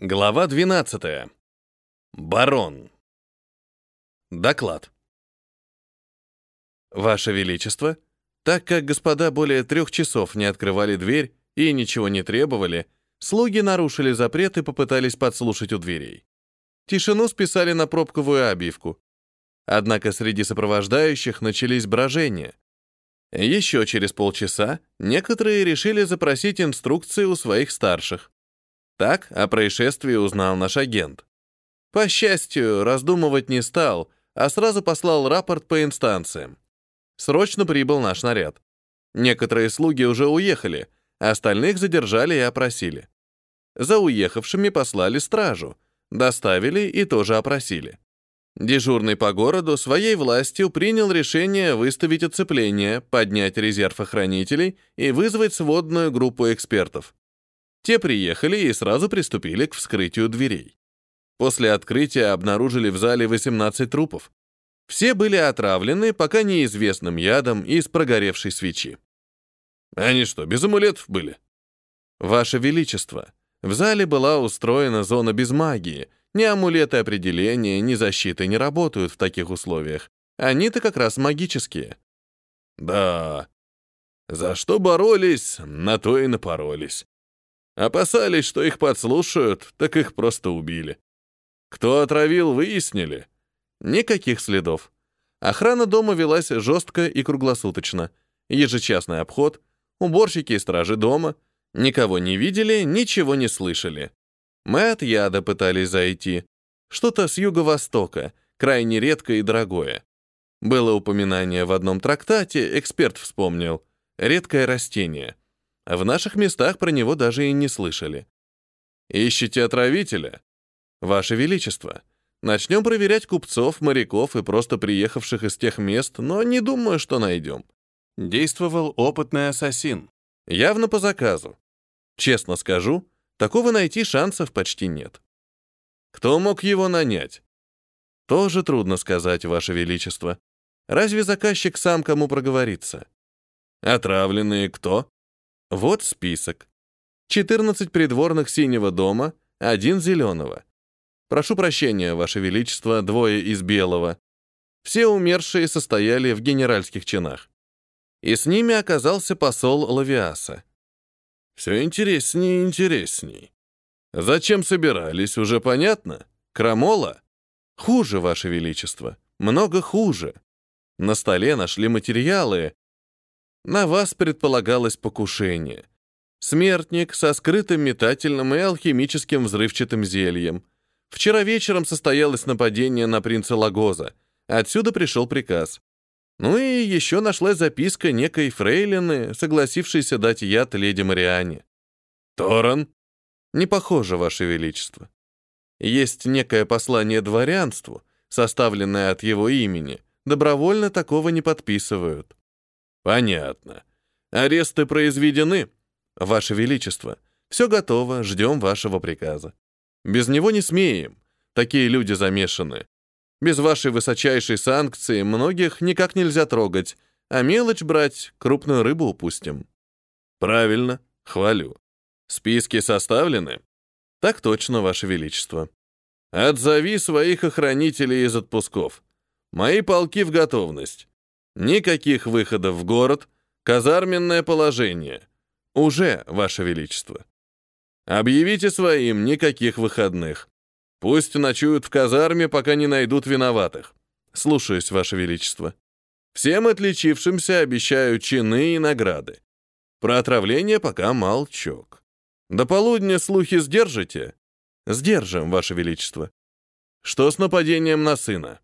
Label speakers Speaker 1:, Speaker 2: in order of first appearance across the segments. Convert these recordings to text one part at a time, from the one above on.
Speaker 1: Глава 12. Барон. Доклад. Ваше Величество, так как господа более трех часов не открывали дверь и ничего не требовали, слуги нарушили запрет и попытались подслушать у дверей. Тишину списали на пробковую обивку. Однако среди сопровождающих начались брожения. Еще через полчаса некоторые решили запросить инструкции у своих старших. Так о происшествии узнал наш агент. По счастью, раздумывать не стал, а сразу послал рапорт по инстанциям. Срочно прибыл наш наряд. Некоторые слуги уже уехали, остальных задержали и опросили. За уехавшими послали стражу, доставили и тоже опросили. Дежурный по городу своей властью принял решение выставить оцепление, поднять резерв охранителей и вызвать сводную группу экспертов. Те приехали и сразу приступили к вскрытию дверей. После открытия обнаружили в зале 18 трупов. Все были отравлены пока неизвестным ядом из прогоревшей свечи. Они что, без амулетов были? Ваше Величество, в зале была устроена зона без магии. Ни амулеты определения, ни защиты не работают в таких условиях. Они-то как раз магические. Да, за что боролись, на то и напоролись. Опасались, что их подслушают, так их просто убили. Кто отравил, выяснили. Никаких следов. Охрана дома велась жестко и круглосуточно. Ежечасный обход, уборщики и стражи дома. Никого не видели, ничего не слышали. Мы от яда пытались зайти. Что-то с юго-востока, крайне редкое и дорогое. Было упоминание в одном трактате, эксперт вспомнил. Редкое растение — в наших местах про него даже и не слышали. Ищете отравителя? Ваше Величество, начнем проверять купцов, моряков и просто приехавших из тех мест, но не думаю, что найдем. Действовал опытный ассасин. Явно по заказу. Честно скажу, такого найти шансов почти нет. Кто мог его нанять? Тоже трудно сказать, Ваше Величество. Разве заказчик сам кому проговорится? Отравленные кто? Вот список. 14 придворных синего дома, один зеленого. Прошу прощения, Ваше Величество, двое из белого. Все умершие состояли в генеральских чинах. И с ними оказался посол Лавиаса. Все интереснее и интересней. Зачем собирались, уже понятно? Крамола? Хуже, Ваше Величество. Много хуже. На столе нашли материалы, на вас предполагалось покушение. Смертник со скрытым метательным и алхимическим взрывчатым зельем. Вчера вечером состоялось нападение на принца Лагоза. Отсюда пришел приказ. Ну и еще нашлась записка некой фрейлины, согласившейся дать яд леди Мариане. Торан? Не похоже, Ваше Величество. Есть некое послание дворянству, составленное от его имени. Добровольно такого не подписывают. Понятно. Аресты произведены. Ваше Величество, все готово, ждем вашего приказа. Без него не смеем. Такие люди замешаны. Без вашей высочайшей санкции многих никак нельзя трогать, а мелочь брать, крупную рыбу упустим. Правильно, хвалю. Списки составлены? Так точно, Ваше Величество. Отзови своих охранителей из отпусков. Мои полки в готовность. Никаких выходов в город, казарменное положение. Уже, Ваше Величество. Объявите своим никаких выходных. Пусть ночуют в казарме, пока не найдут виноватых. Слушаюсь, Ваше Величество. Всем отличившимся обещаю чины и награды. Про отравление пока молчок. До полудня слухи сдержите? Сдержим, Ваше Величество. Что с нападением на сына?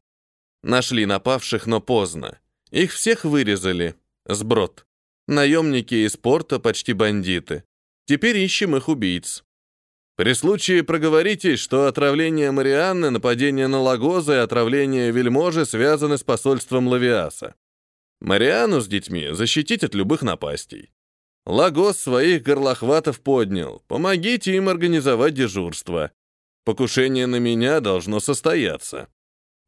Speaker 1: Нашли напавших, но поздно. Их всех вырезали. Сброд. Наемники из порта почти бандиты. Теперь ищем их убийц. При случае проговоритесь, что отравление Марианны, нападение на Лагоза и отравление вельможи связаны с посольством Лавиаса. Мариану с детьми защитить от любых напастей. Лагос своих горлохватов поднял. Помогите им организовать дежурство. Покушение на меня должно состояться.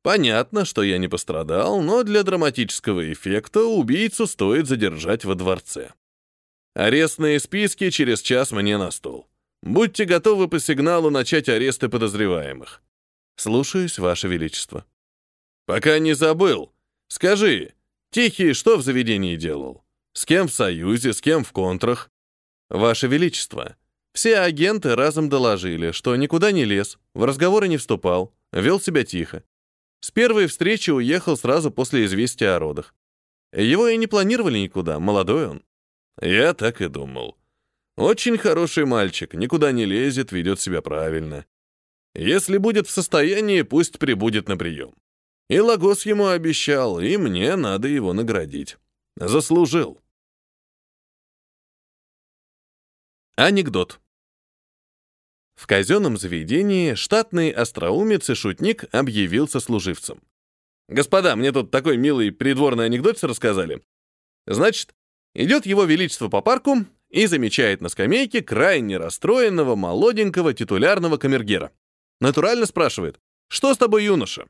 Speaker 1: Понятно, что я не пострадал, но для драматического эффекта убийцу стоит задержать во дворце. Арестные списки через час мне на стол. Будьте готовы по сигналу начать аресты подозреваемых. Слушаюсь, Ваше Величество. Пока не забыл. Скажи, Тихий что в заведении делал? С кем в союзе, с кем в контрах? Ваше Величество, все агенты разом доложили, что никуда не лез, в разговоры не вступал, вел себя тихо. С первой встречи уехал сразу после известия о родах. Его и не планировали никуда, молодой он. Я так и думал. Очень хороший мальчик, никуда не лезет, ведет себя правильно. Если будет в состоянии, пусть прибудет на прием. И Лагос ему обещал, и мне надо его наградить. Заслужил. Анекдот. В казенном заведении штатный остроумец и шутник объявился служивцем. «Господа, мне тут такой милый придворный анекдот рассказали. Значит, идет его величество по парку и замечает на скамейке крайне расстроенного молоденького титулярного камергера. Натурально спрашивает, «Что с тобой, юноша?»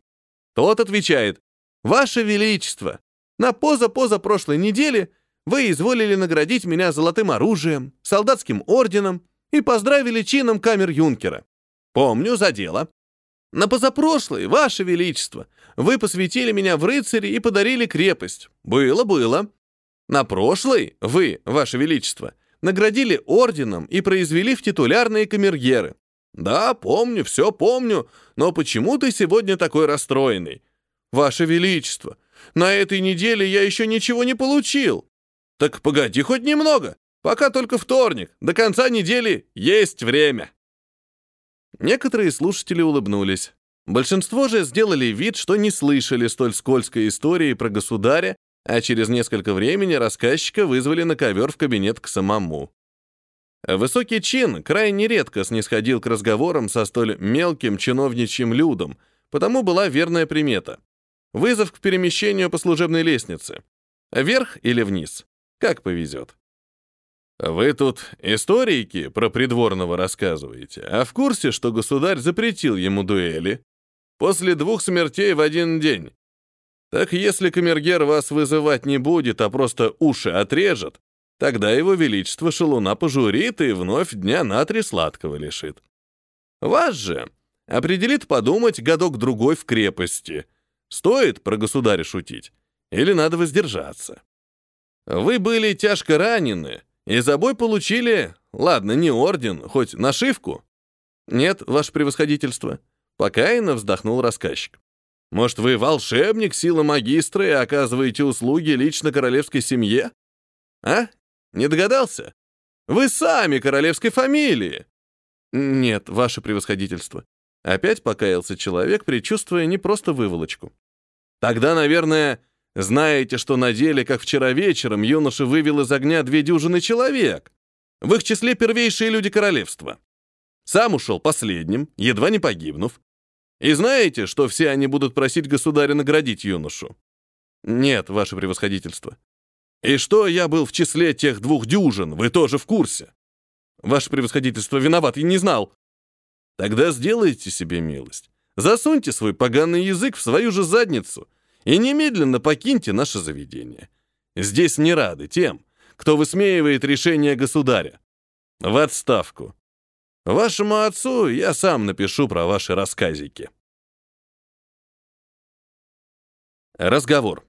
Speaker 1: Тот отвечает, «Ваше Величество, на поза-поза прошлой неделе вы изволили наградить меня золотым оружием, солдатским орденом и поздравили чином камер-юнкера. Помню за дело. На позапрошлой, Ваше Величество, вы посвятили меня в рыцари и подарили крепость. Было, было. На прошлой вы, Ваше Величество, наградили орденом и произвели в титулярные камергеры. Да, помню, все помню, но почему ты сегодня такой расстроенный? Ваше Величество, на этой неделе я еще ничего не получил. Так погоди хоть немного, пока только вторник, до конца недели есть время. Некоторые слушатели улыбнулись. Большинство же сделали вид, что не слышали столь скользкой истории про государя, а через несколько времени рассказчика вызвали на ковер в кабинет к самому. Высокий чин крайне редко снисходил к разговорам со столь мелким чиновничьим людом, потому была верная примета. Вызов к перемещению по служебной лестнице. Вверх или вниз. Как повезет. Вы тут историки про придворного рассказываете, а в курсе, что государь запретил ему дуэли? После двух смертей в один день. Так если камергер вас вызывать не будет, а просто уши отрежет, Тогда его величество шалуна пожурит и вновь дня на три сладкого лишит. Вас же определит подумать годок-другой в крепости. Стоит про государя шутить или надо воздержаться? Вы были тяжко ранены и за бой получили, ладно, не орден, хоть нашивку. Нет, ваше превосходительство. Покаянно вздохнул рассказчик. Может, вы волшебник, сила магистра и оказываете услуги лично королевской семье? А? Не догадался? Вы сами королевской фамилии!» «Нет, ваше превосходительство». Опять покаялся человек, предчувствуя не просто выволочку. «Тогда, наверное, знаете, что на деле, как вчера вечером, юноша вывел из огня две дюжины человек. В их числе первейшие люди королевства. Сам ушел последним, едва не погибнув. И знаете, что все они будут просить государя наградить юношу? Нет, ваше превосходительство. И что я был в числе тех двух дюжин, вы тоже в курсе. Ваше превосходительство виноват, я не знал. Тогда сделайте себе милость. Засуньте свой поганый язык в свою же задницу и немедленно покиньте наше заведение. Здесь не рады тем, кто высмеивает решение государя. В отставку. Вашему отцу я сам напишу про ваши рассказики. Разговор.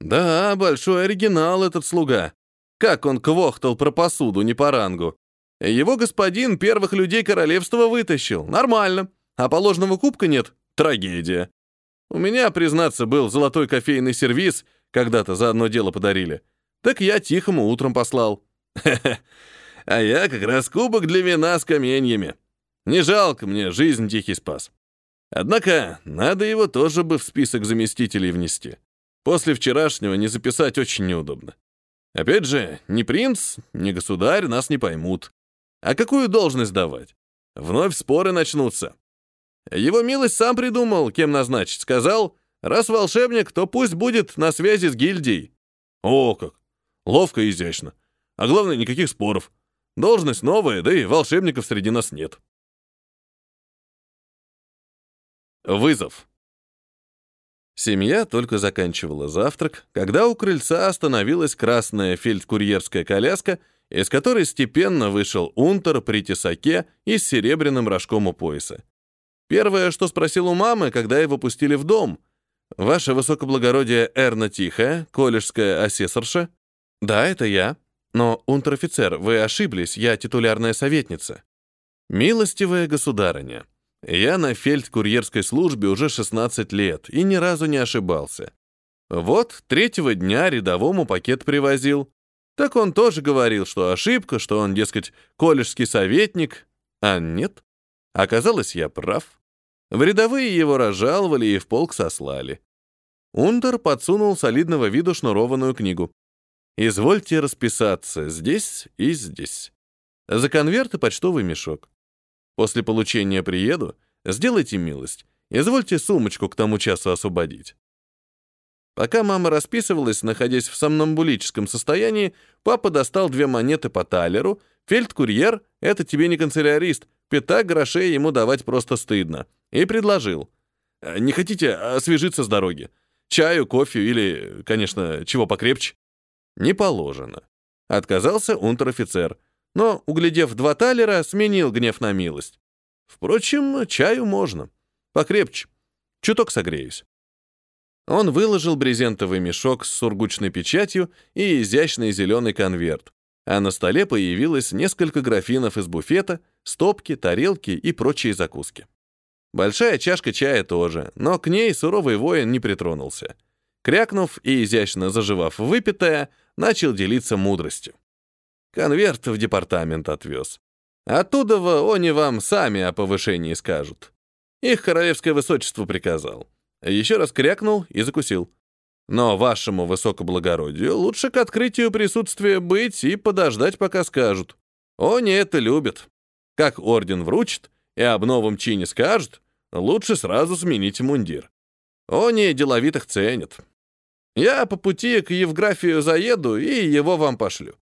Speaker 1: Да, большой оригинал этот слуга. Как он квохтал про посуду не по рангу. Его господин первых людей королевства вытащил. Нормально. А положенного кубка нет. Трагедия. У меня, признаться, был золотой кофейный сервиз, когда-то за одно дело подарили. Так я тихому утром послал. А я как раз кубок для вина с каменьями. Не жалко мне, жизнь тихий спас. Однако надо его тоже бы в список заместителей внести. После вчерашнего не записать очень неудобно. Опять же, ни принц, ни государь нас не поймут. А какую должность давать? Вновь споры начнутся. Его милость сам придумал, кем назначить. Сказал, раз волшебник, то пусть будет на связи с гильдией. О, как! Ловко и изящно. А главное, никаких споров. Должность новая, да и волшебников среди нас нет. Вызов. Семья только заканчивала завтрак, когда у крыльца остановилась красная фельдкурьерская коляска из которой степенно вышел унтер при тесаке и с серебряным рожком у пояса. Первое, что спросил у мамы, когда его пустили в дом. «Ваше высокоблагородие Эрна Тихая, колледжская асессорша?» «Да, это я. Но, унтер-офицер, вы ошиблись, я титулярная советница». «Милостивая государыня, я на фельдкурьерской службе уже 16 лет и ни разу не ошибался. Вот третьего дня рядовому пакет привозил. Так он тоже говорил, что ошибка, что он, дескать, колледжский советник. А нет. Оказалось, я прав. В рядовые его разжаловали и в полк сослали. Унтер подсунул солидного виду шнурованную книгу. «Извольте расписаться здесь и здесь. За конверт и почтовый мешок. После получения приеду, сделайте милость, извольте сумочку к тому часу освободить. Пока мама расписывалась, находясь в сомнамбулическом состоянии, папа достал две монеты по талеру. Фельдкурьер — это тебе не канцелярист, пятак грошей ему давать просто стыдно. И предложил. «Э, «Не хотите освежиться с дороги? Чаю, кофе или, конечно, чего покрепче?» «Не положено». Отказался унтер-офицер, но, углядев два талера, сменил гнев на милость. Впрочем, чаю можно. Покрепче. Чуток согреюсь. Он выложил брезентовый мешок с сургучной печатью и изящный зеленый конверт, а на столе появилось несколько графинов из буфета, стопки, тарелки и прочие закуски. Большая чашка чая тоже, но к ней суровый воин не притронулся. Крякнув и изящно заживав выпитое, начал делиться мудростью. Конверт в департамент отвез. Оттуда они вам сами о повышении скажут. Их королевское высочество приказал. Еще раз крякнул и закусил. Но вашему высокоблагородию лучше к открытию присутствия быть и подождать, пока скажут. Они это любят. Как орден вручит и об новом чине скажут, лучше сразу сменить мундир. Они деловитых ценят. Я по пути к Евграфию заеду и его вам пошлю.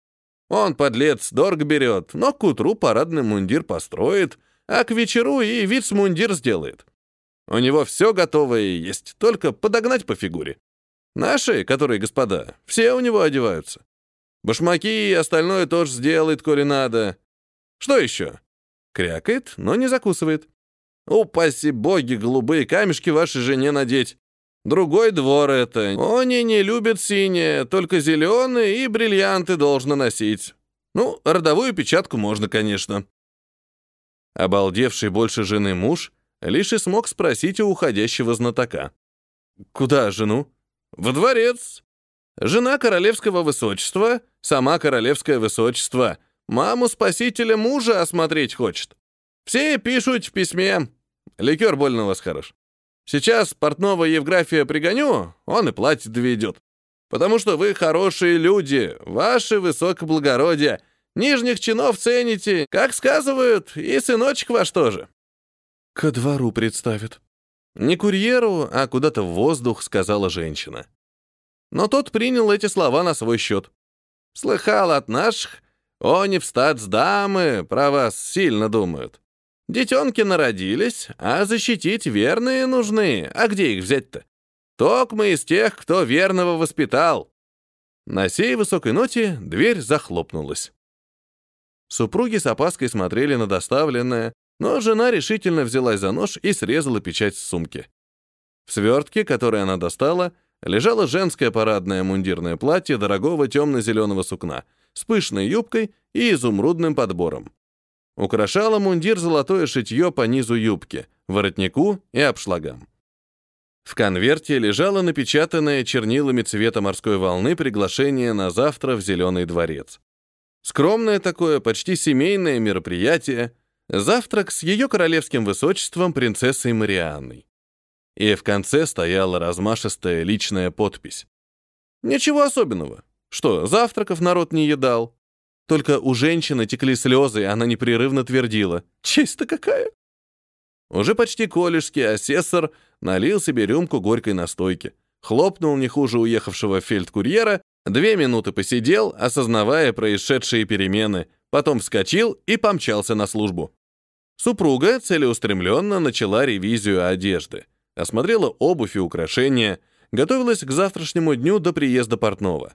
Speaker 1: Он, подлец, дорого берет, но к утру парадный мундир построит, а к вечеру и вицмундир сделает. У него все готовое есть, только подогнать по фигуре. Наши, которые господа, все у него одеваются. Башмаки и остальное тоже сделает, коли надо. Что еще? Крякает, но не закусывает. Упаси боги, голубые камешки вашей жене надеть. Другой двор это. Они не любят синее, только зеленые и бриллианты должны носить. Ну, родовую печатку можно, конечно. Обалдевший больше жены муж лишь и смог спросить у уходящего знатока. «Куда жену?» «Во дворец. Жена королевского высочества, сама королевское высочество, маму спасителя мужа осмотреть хочет. Все пишут в письме. Ликер больно у вас хорош. Сейчас портного Евграфия пригоню, он и платье доведет. Потому что вы хорошие люди, ваши высокоблагородие, нижних чинов цените, как сказывают, и сыночек ваш тоже. Ко двору представят. Не курьеру, а куда-то в воздух, сказала женщина. Но тот принял эти слова на свой счет. Слыхал от наших, они в статсдамы про вас сильно думают. Детенки народились, а защитить верные нужны. А где их взять-то? Ток мы из тех, кто верного воспитал. На сей высокой ноте дверь захлопнулась. Супруги с опаской смотрели на доставленное, но жена решительно взялась за нож и срезала печать с сумки. В свертке, который она достала, лежало женское парадное мундирное платье дорогого темно-зеленого сукна с пышной юбкой и изумрудным подбором. Украшало мундир золотое шитье по низу юбки, воротнику и обшлагам. В конверте лежало напечатанное чернилами цвета морской волны приглашение на завтра в Зеленый дворец. Скромное такое, почти семейное мероприятие, завтрак с ее королевским высочеством принцессой Марианной. И в конце стояла размашистая личная подпись. Ничего особенного. Что, завтраков народ не едал? Только у женщины текли слезы, и она непрерывно твердила. «Честь-то какая!» Уже почти коллежский асессор налил себе рюмку горькой настойки, хлопнул не хуже уехавшего фельдкурьера, две минуты посидел, осознавая происшедшие перемены, потом вскочил и помчался на службу. Супруга целеустремленно начала ревизию одежды, осмотрела обувь и украшения, готовилась к завтрашнему дню до приезда портного.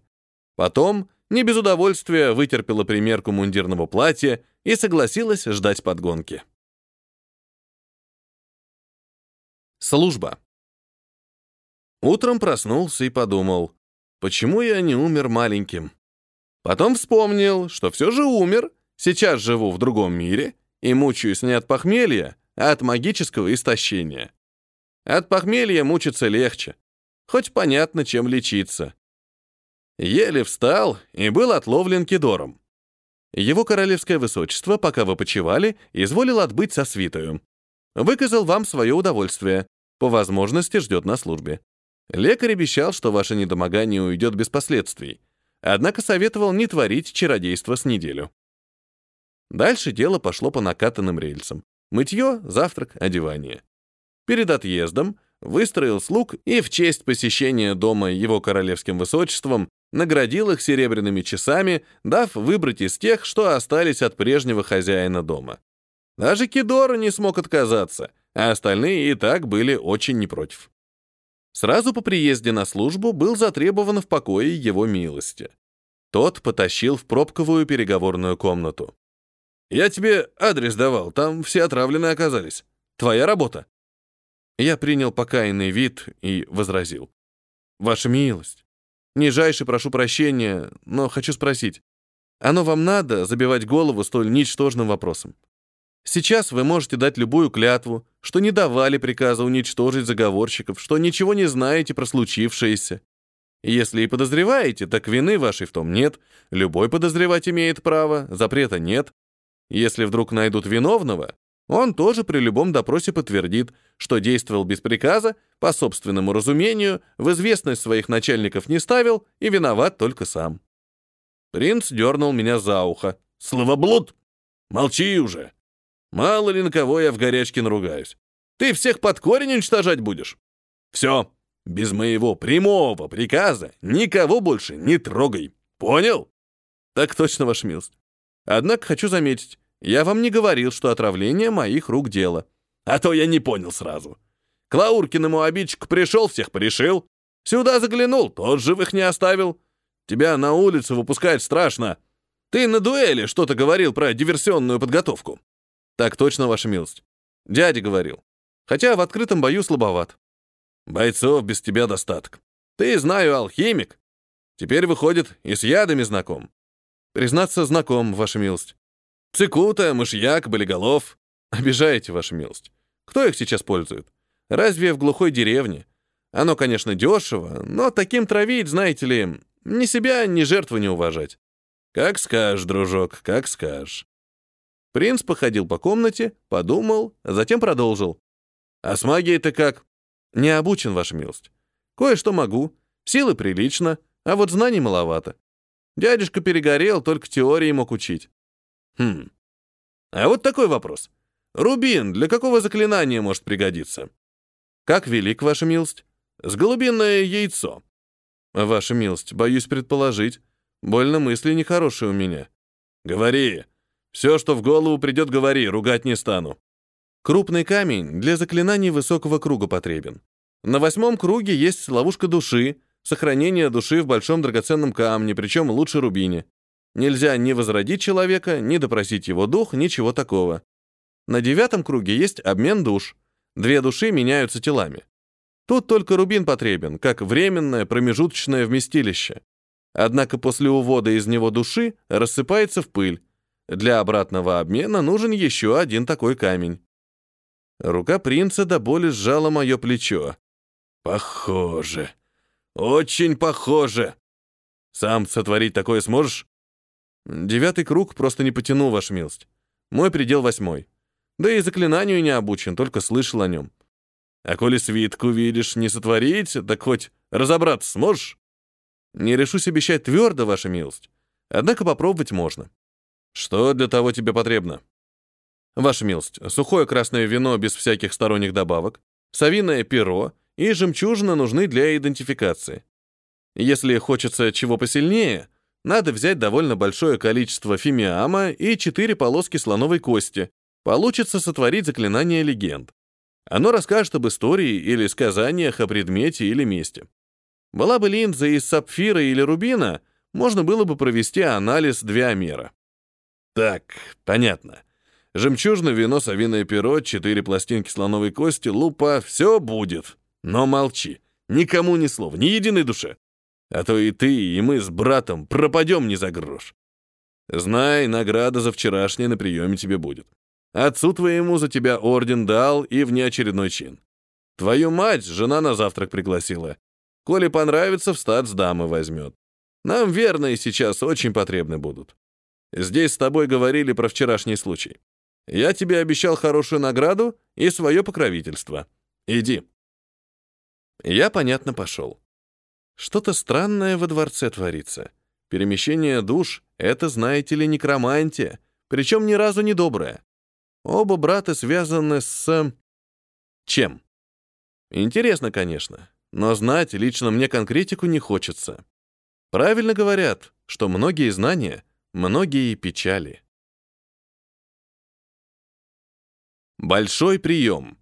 Speaker 1: Потом не без удовольствия вытерпела примерку мундирного платья и согласилась ждать подгонки. Служба. Утром проснулся и подумал, почему я не умер маленьким? Потом вспомнил, что все же умер, сейчас живу в другом мире и мучаюсь не от похмелья, а от магического истощения. От похмелья мучиться легче, хоть понятно, чем лечиться. Еле встал и был отловлен Кедором. Его королевское высочество, пока вы почивали, изволил отбыть со свитою. Выказал вам свое удовольствие. По возможности ждет на службе. Лекарь обещал, что ваше недомогание уйдет без последствий. Однако советовал не творить чародейство с неделю. Дальше дело пошло по накатанным рельсам. Мытье, завтрак, одевание. Перед отъездом выстроил слуг и в честь посещения дома его королевским высочеством наградил их серебряными часами, дав выбрать из тех, что остались от прежнего хозяина дома. Даже Кидора не смог отказаться, а остальные и так были очень не против. Сразу по приезде на службу был затребован в покое его милости. Тот потащил в пробковую переговорную комнату. «Я тебе адрес давал, там все отравленные оказались. Твоя работа». Я принял покаянный вид и возразил. «Ваша милость, нижайше прошу прощения, но хочу спросить, оно вам надо забивать голову столь ничтожным вопросом? Сейчас вы можете дать любую клятву, что не давали приказа уничтожить заговорщиков, что ничего не знаете про случившееся. Если и подозреваете, так вины вашей в том нет, любой подозревать имеет право, запрета нет. Если вдруг найдут виновного, он тоже при любом допросе подтвердит, что действовал без приказа, по собственному разумению, в известность своих начальников не ставил и виноват только сам. Принц дернул меня за ухо. «Словоблуд! Молчи уже! Мало ли на кого я в горячке наругаюсь. Ты всех под корень уничтожать будешь? Все, без моего прямого приказа никого больше не трогай. Понял? Так точно, ваша милость. Однако хочу заметить, я вам не говорил, что отравление моих рук дело. А то я не понял сразу. К Лауркиному обидчику пришел, всех порешил. Сюда заглянул, тот живых не оставил. Тебя на улицу выпускать страшно. Ты на дуэли что-то говорил про диверсионную подготовку. Так точно, ваша милость. Дядя говорил. Хотя в открытом бою слабоват. Бойцов без тебя достаток. Ты, знаю, алхимик. Теперь, выходит, и с ядами знаком. Признаться, знаком, ваша милость. Цикута, мышьяк, болиголов. Обижаете, ваша милость. Кто их сейчас пользует? Разве в глухой деревне? Оно, конечно, дешево, но таким травить, знаете ли, ни себя, ни жертву не уважать. Как скажешь, дружок, как скажешь. Принц походил по комнате, подумал, а затем продолжил. «А с магией-то как?» «Не обучен, ваша милость. Кое-что могу, силы прилично, а вот знаний маловато. Дядюшка перегорел, только теории мог учить». «Хм. А вот такой вопрос. Рубин для какого заклинания может пригодиться?» «Как велик, ваша милость?» «С голубиное яйцо». «Ваша милость, боюсь предположить. Больно мысли нехорошие у меня». «Говори», все, что в голову придет, говори, ругать не стану. Крупный камень для заклинаний высокого круга потребен. На восьмом круге есть ловушка души, сохранение души в большом драгоценном камне, причем лучше рубине. Нельзя ни возродить человека, ни допросить его дух, ничего такого. На девятом круге есть обмен душ. Две души меняются телами. Тут только рубин потребен, как временное промежуточное вместилище. Однако после увода из него души рассыпается в пыль, для обратного обмена нужен еще один такой камень. Рука принца до боли сжала мое плечо. Похоже. Очень похоже. Сам сотворить такое сможешь? Девятый круг просто не потяну, ваша милость. Мой предел восьмой. Да и заклинанию не обучен, только слышал о нем. А коли свитку видишь не сотворить, так хоть разобраться сможешь? Не решусь обещать твердо, ваша милость. Однако попробовать можно. Что для того тебе потребно? Ваша милость, сухое красное вино без всяких сторонних добавок, совиное перо и жемчужина нужны для идентификации. Если хочется чего посильнее, надо взять довольно большое количество фимиама и четыре полоски слоновой кости. Получится сотворить заклинание легенд. Оно расскажет об истории или сказаниях о предмете или месте. Была бы линза из сапфира или рубина, можно было бы провести анализ двиомера. Так, понятно. Жемчужное вино, совиное перо, четыре пластинки слоновой кости, лупа — все будет. Но молчи. Никому ни слова, ни единой душе. А то и ты, и мы с братом пропадем не за грош. Знай, награда за вчерашнее на приеме тебе будет. Отцу твоему за тебя орден дал и внеочередной чин. Твою мать жена на завтрак пригласила. Коли понравится, в стат с дамы возьмет. Нам верные сейчас очень потребны будут. Здесь с тобой говорили про вчерашний случай. Я тебе обещал хорошую награду и свое покровительство. Иди. Я, понятно, пошел. Что-то странное во дворце творится. Перемещение душ — это, знаете ли, некромантия, причем ни разу не добрая. Оба брата связаны с... чем? Интересно, конечно, но знать лично мне конкретику не хочется. Правильно говорят, что многие знания, многие печали. Большой прием.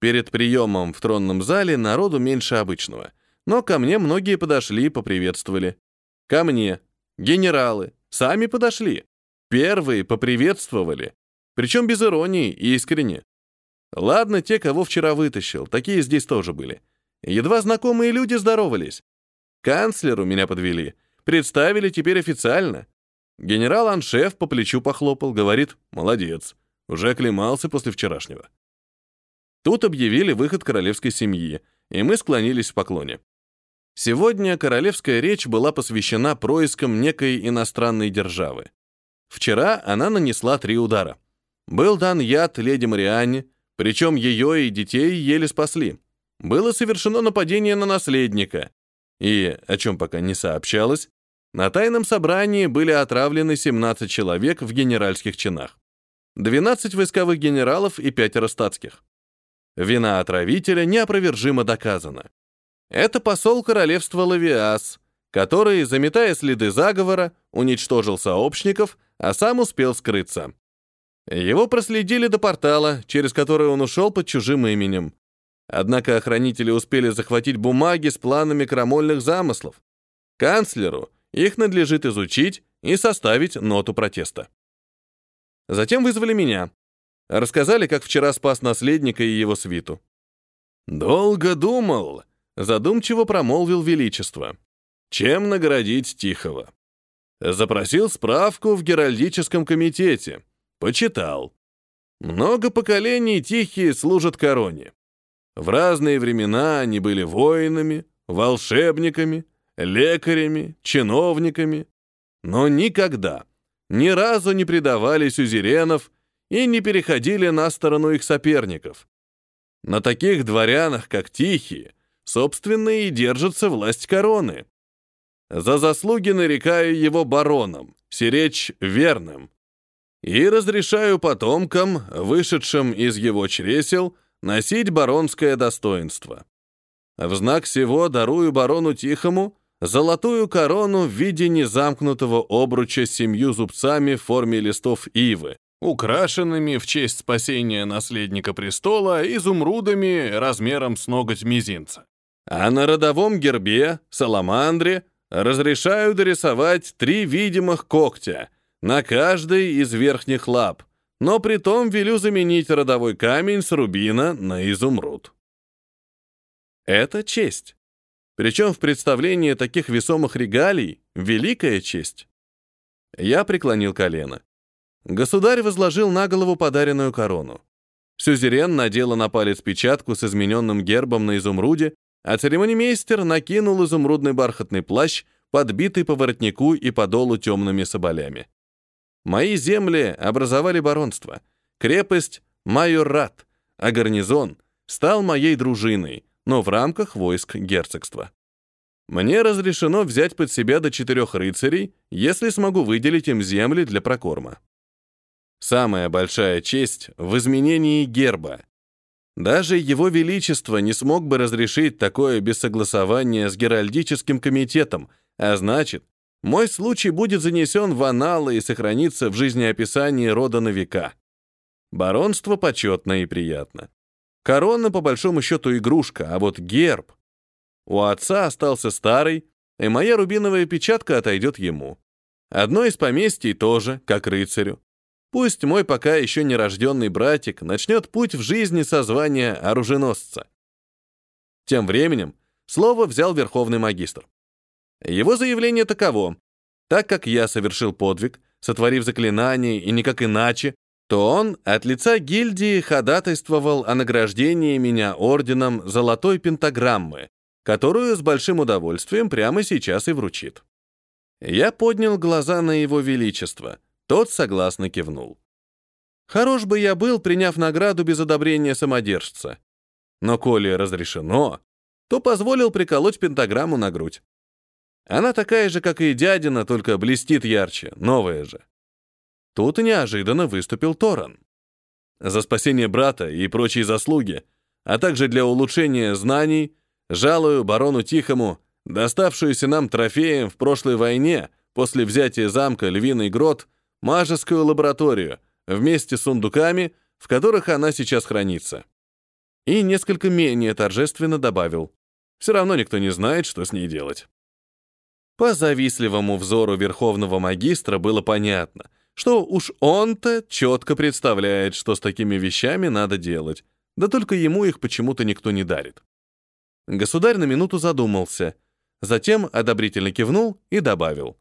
Speaker 1: Перед приемом в тронном зале народу меньше обычного, но ко мне многие подошли, поприветствовали. Ко мне, генералы, сами подошли. Первые поприветствовали, причем без иронии и искренне. Ладно, те, кого вчера вытащил, такие здесь тоже были. Едва знакомые люди здоровались. Канцлеру меня подвели, представили теперь официально. Генерал-аншеф по плечу похлопал, говорит, молодец, уже оклемался после вчерашнего. Тут объявили выход королевской семьи, и мы склонились в поклоне. Сегодня королевская речь была посвящена проискам некой иностранной державы. Вчера она нанесла три удара. Был дан яд леди Марианне, причем ее и детей еле спасли. Было совершено нападение на наследника. И, о чем пока не сообщалось, на тайном собрании были отравлены 17 человек в генеральских чинах. 12 войсковых генералов и пятеро статских. Вина отравителя неопровержимо доказана. Это посол королевства Лавиас, который, заметая следы заговора, уничтожил сообщников, а сам успел скрыться. Его проследили до портала, через который он ушел под чужим именем. Однако охранители успели захватить бумаги с планами крамольных замыслов. Канцлеру их надлежит изучить и составить ноту протеста. Затем вызвали меня, Рассказали, как вчера спас наследника и его свиту. «Долго думал», — задумчиво промолвил Величество. «Чем наградить Тихого?» Запросил справку в Геральдическом комитете. Почитал. Много поколений Тихие служат короне. В разные времена они были воинами, волшебниками, лекарями, чиновниками, но никогда, ни разу не предавали сюзеренов и не переходили на сторону их соперников. На таких дворянах, как Тихие, собственно, и держится власть короны. За заслуги нарекаю его бароном, сиречь верным, и разрешаю потомкам, вышедшим из его чресел, носить баронское достоинство. В знак сего дарую барону Тихому золотую корону в виде незамкнутого обруча с семью зубцами в форме листов ивы, украшенными в честь спасения наследника престола изумрудами размером с ноготь мизинца. А на родовом гербе, саламандре, разрешаю дорисовать три видимых когтя на каждой из верхних лап, но при том велю заменить родовой камень с рубина на изумруд. Это честь. Причем в представлении таких весомых регалий великая честь. Я преклонил колено. Государь возложил на голову подаренную корону. Сюзерен надела на палец печатку с измененным гербом на изумруде, а церемонимейстер накинул изумрудный бархатный плащ, подбитый по воротнику и подолу темными соболями. Мои земли образовали баронство, крепость — майорат, а гарнизон стал моей дружиной, но в рамках войск герцогства. Мне разрешено взять под себя до четырех рыцарей, если смогу выделить им земли для прокорма. Самая большая честь в изменении герба. Даже его величество не смог бы разрешить такое без согласования с Геральдическим комитетом, а значит, мой случай будет занесен в аналы и сохранится в жизнеописании рода на века. Баронство почетно и приятно. Корона, по большому счету, игрушка, а вот герб. У отца остался старый, и моя рубиновая печатка отойдет ему. Одно из поместий тоже, как рыцарю. Пусть мой пока еще нерожденный братик начнет путь в жизни со звания оруженосца. Тем временем слово взял верховный магистр. Его заявление таково. Так как я совершил подвиг, сотворив заклинание и никак иначе, то он от лица гильдии ходатайствовал о награждении меня орденом Золотой Пентаграммы, которую с большим удовольствием прямо сейчас и вручит. Я поднял глаза на его величество. Тот согласно кивнул. Хорош бы я был, приняв награду без одобрения самодержца. Но коли разрешено, то позволил приколоть пентаграмму на грудь. Она такая же, как и дядина, только блестит ярче, новая же. Тут неожиданно выступил Торан. За спасение брата и прочие заслуги, а также для улучшения знаний, жалую барону Тихому, доставшуюся нам трофеем в прошлой войне после взятия замка Львиный Грот, мажескую лабораторию, вместе с сундуками, в которых она сейчас хранится. И несколько менее торжественно добавил. Все равно никто не знает, что с ней делать. По завистливому взору верховного магистра было понятно, что уж он-то четко представляет, что с такими вещами надо делать, да только ему их почему-то никто не дарит. Государь на минуту задумался, затем одобрительно кивнул и добавил.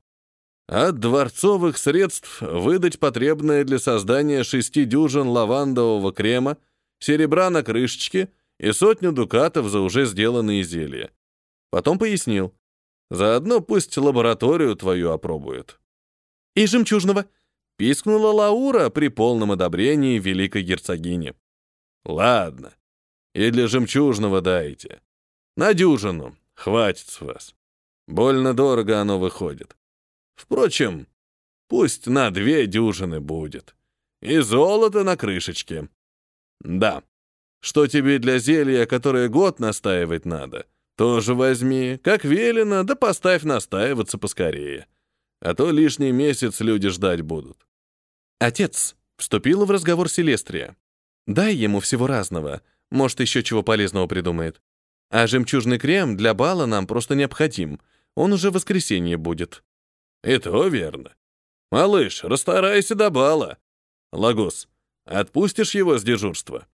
Speaker 1: От дворцовых средств выдать потребное для создания шести дюжин лавандового крема, серебра на крышечке и сотню дукатов за уже сделанные зелья. Потом пояснил. Заодно пусть лабораторию твою опробуют. «И жемчужного!» — пискнула Лаура при полном одобрении великой герцогини. «Ладно, и для жемчужного дайте. На дюжину, хватит с вас. Больно дорого оно выходит. Впрочем, пусть на две дюжины будет. И золото на крышечке. Да, что тебе для зелья, которое год настаивать надо, тоже возьми, как велено, да поставь настаиваться поскорее. А то лишний месяц люди ждать будут. Отец, вступила в разговор Селестрия. Дай ему всего разного, может, еще чего полезного придумает. А жемчужный крем для бала нам просто необходим. Он уже в воскресенье будет. И то верно. Малыш, расстарайся до бала. Лагус, отпустишь его с дежурства?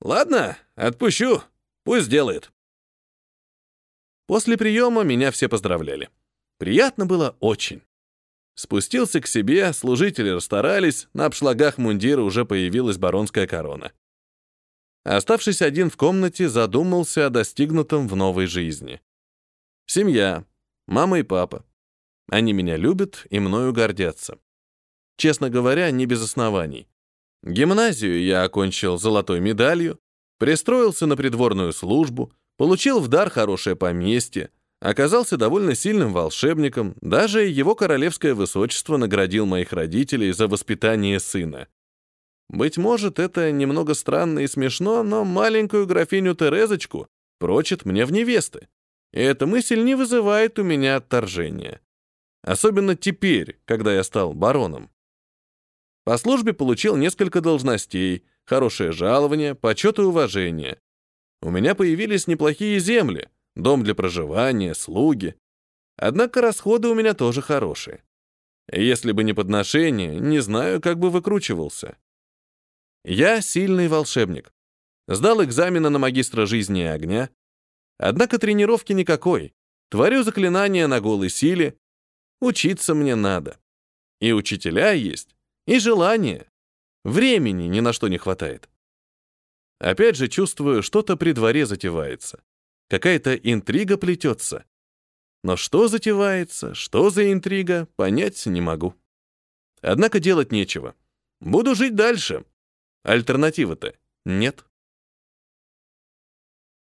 Speaker 1: Ладно, отпущу. Пусть делает. После приема меня все поздравляли. Приятно было очень. Спустился к себе, служители расстарались, на обшлагах мундира уже появилась баронская корона. Оставшись один в комнате, задумался о достигнутом в новой жизни. Семья, мама и папа. Они меня любят и мною гордятся. Честно говоря, не без оснований. Гимназию я окончил золотой медалью, пристроился на придворную службу, получил в дар хорошее поместье, оказался довольно сильным волшебником, даже его королевское высочество наградил моих родителей за воспитание сына. Быть может, это немного странно и смешно, но маленькую графиню Терезочку прочит мне в невесты. И эта мысль не вызывает у меня отторжения. Особенно теперь, когда я стал бароном. По службе получил несколько должностей, хорошее жалование, почет и уважение. У меня появились неплохие земли, дом для проживания, слуги. Однако расходы у меня тоже хорошие. Если бы не подношение, не знаю, как бы выкручивался. Я сильный волшебник. Сдал экзамены на магистра жизни и огня. Однако тренировки никакой. Творю заклинания на голой силе. Учиться мне надо. И учителя есть, и желание. Времени ни на что не хватает. Опять же чувствую, что-то при дворе затевается. Какая-то интрига плетется. Но что затевается, что за интрига, понять не могу. Однако делать нечего. Буду жить дальше. Альтернативы-то нет.